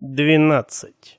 Двенадцать.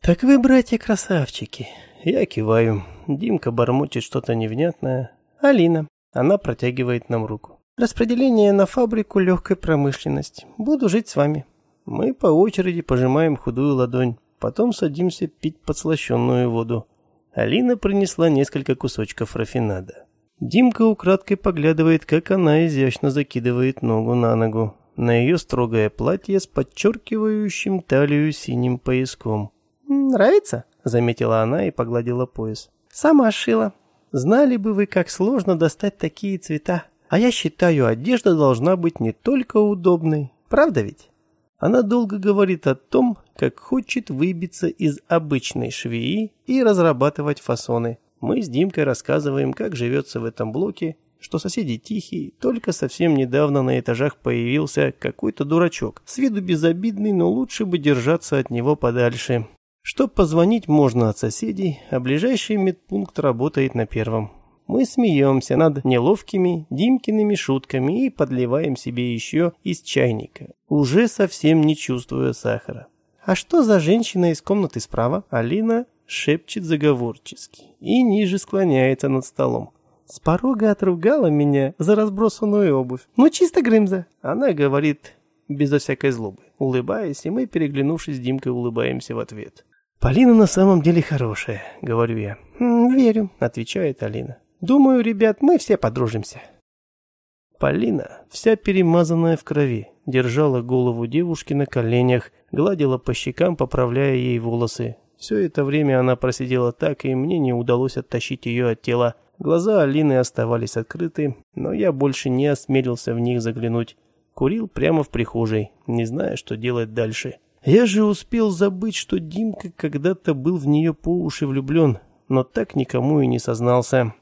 «Так вы, братья-красавчики!» Я киваю. Димка бормочет что-то невнятное. Алина. Она протягивает нам руку. «Распределение на фабрику легкой промышленности. Буду жить с вами». Мы по очереди пожимаем худую ладонь. Потом садимся пить подслащенную воду. Алина принесла несколько кусочков рафинада. Димка украдкой поглядывает, как она изящно закидывает ногу на ногу на ее строгое платье с подчеркивающим талию синим пояском. «Нравится?» — заметила она и погладила пояс. «Сама шила. Знали бы вы, как сложно достать такие цвета. А я считаю, одежда должна быть не только удобной. Правда ведь?» Она долго говорит о том, как хочет выбиться из обычной швеи и разрабатывать фасоны. Мы с Димкой рассказываем, как живется в этом блоке что соседи тихие, только совсем недавно на этажах появился какой-то дурачок, с виду безобидный, но лучше бы держаться от него подальше. Чтоб позвонить можно от соседей, а ближайший медпункт работает на первом. Мы смеемся над неловкими Димкиными шутками и подливаем себе еще из чайника, уже совсем не чувствуя сахара. «А что за женщина из комнаты справа?» Алина шепчет заговорчески и ниже склоняется над столом. С порога отругала меня за разбросанную обувь. Ну, чисто Грымза. Она говорит безо всякой злобы, улыбаясь, и мы, переглянувшись с Димкой, улыбаемся в ответ. «Полина на самом деле хорошая», — говорю я. «Верю», — отвечает Алина. «Думаю, ребят, мы все подружимся». Полина, вся перемазанная в крови, держала голову девушки на коленях, гладила по щекам, поправляя ей волосы. Все это время она просидела так, и мне не удалось оттащить ее от тела Глаза Алины оставались открыты, но я больше не осмелился в них заглянуть. Курил прямо в прихожей, не зная, что делать дальше. Я же успел забыть, что Димка когда-то был в нее по уши влюблен, но так никому и не сознался.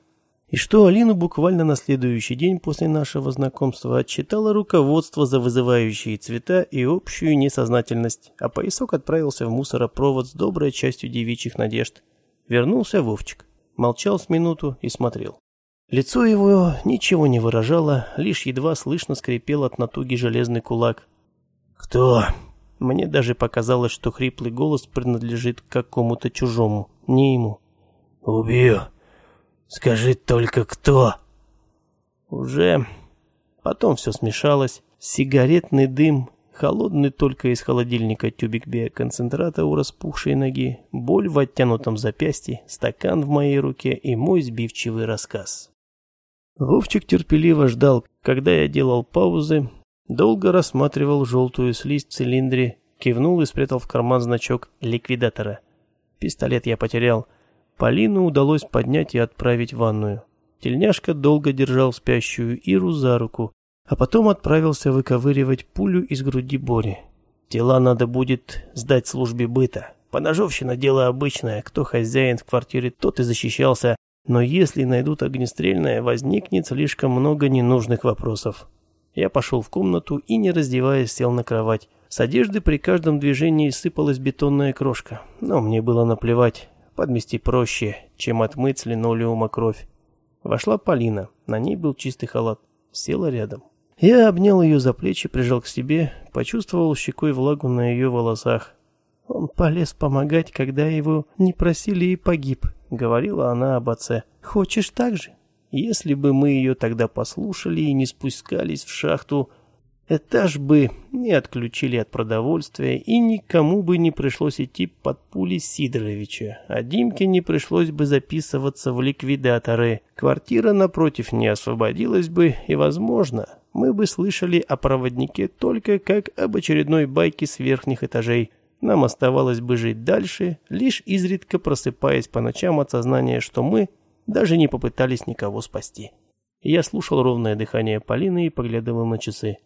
И что Алину буквально на следующий день после нашего знакомства отчитало руководство за вызывающие цвета и общую несознательность, а поясок отправился в мусоропровод с доброй частью девичьих надежд. Вернулся Вовчик молчал с минуту и смотрел. Лицо его ничего не выражало, лишь едва слышно скрипел от натуги железный кулак. «Кто?» Мне даже показалось, что хриплый голос принадлежит какому-то чужому, не ему. «Убью! Скажи только, кто?» Уже потом все смешалось. Сигаретный дым, Холодный только из холодильника тюбик биоконцентрата у распухшей ноги, боль в оттянутом запястье, стакан в моей руке и мой сбивчивый рассказ. Вовчик терпеливо ждал, когда я делал паузы, долго рассматривал желтую слизь в цилиндре, кивнул и спрятал в карман значок ликвидатора. Пистолет я потерял. Полину удалось поднять и отправить в ванную. Тельняшка долго держал спящую Иру за руку, а потом отправился выковыривать пулю из груди Бори. Тела надо будет сдать службе быта. Поножовщина – дело обычное, кто хозяин в квартире, тот и защищался. Но если найдут огнестрельное, возникнет слишком много ненужных вопросов. Я пошел в комнату и, не раздеваясь, сел на кровать. С одежды при каждом движении сыпалась бетонная крошка, но мне было наплевать. Подмести проще, чем отмыть с линолеума кровь. Вошла Полина, на ней был чистый халат. Села рядом. Я обнял ее за плечи, прижал к себе, почувствовал щекой влагу на ее волосах. «Он полез помогать, когда его не просили и погиб», — говорила она об отце. «Хочешь так же?» Если бы мы ее тогда послушали и не спускались в шахту, Этаж бы не отключили от продовольствия, и никому бы не пришлось идти под пули Сидоровича, а Димке не пришлось бы записываться в ликвидаторы. Квартира напротив не освободилась бы, и, возможно, мы бы слышали о проводнике только как об очередной байке с верхних этажей. Нам оставалось бы жить дальше, лишь изредка просыпаясь по ночам от сознания, что мы даже не попытались никого спасти. Я слушал ровное дыхание Полины и поглядывал на часы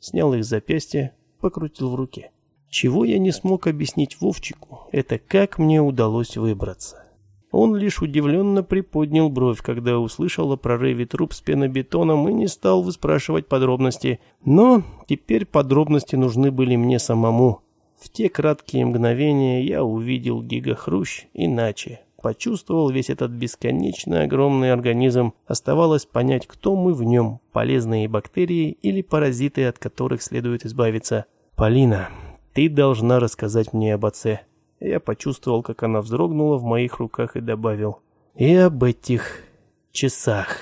снял их с запястья, покрутил в руке. Чего я не смог объяснить Вовчику, это как мне удалось выбраться. Он лишь удивленно приподнял бровь, когда услышал о прорыве труб с пенобетоном и не стал выспрашивать подробности. Но теперь подробности нужны были мне самому. В те краткие мгновения я увидел гигахрущ иначе. Почувствовал весь этот бесконечно огромный организм. Оставалось понять, кто мы в нем, полезные бактерии или паразиты, от которых следует избавиться. «Полина, ты должна рассказать мне об отце. Я почувствовал, как она вздрогнула в моих руках и добавил. И об этих часах.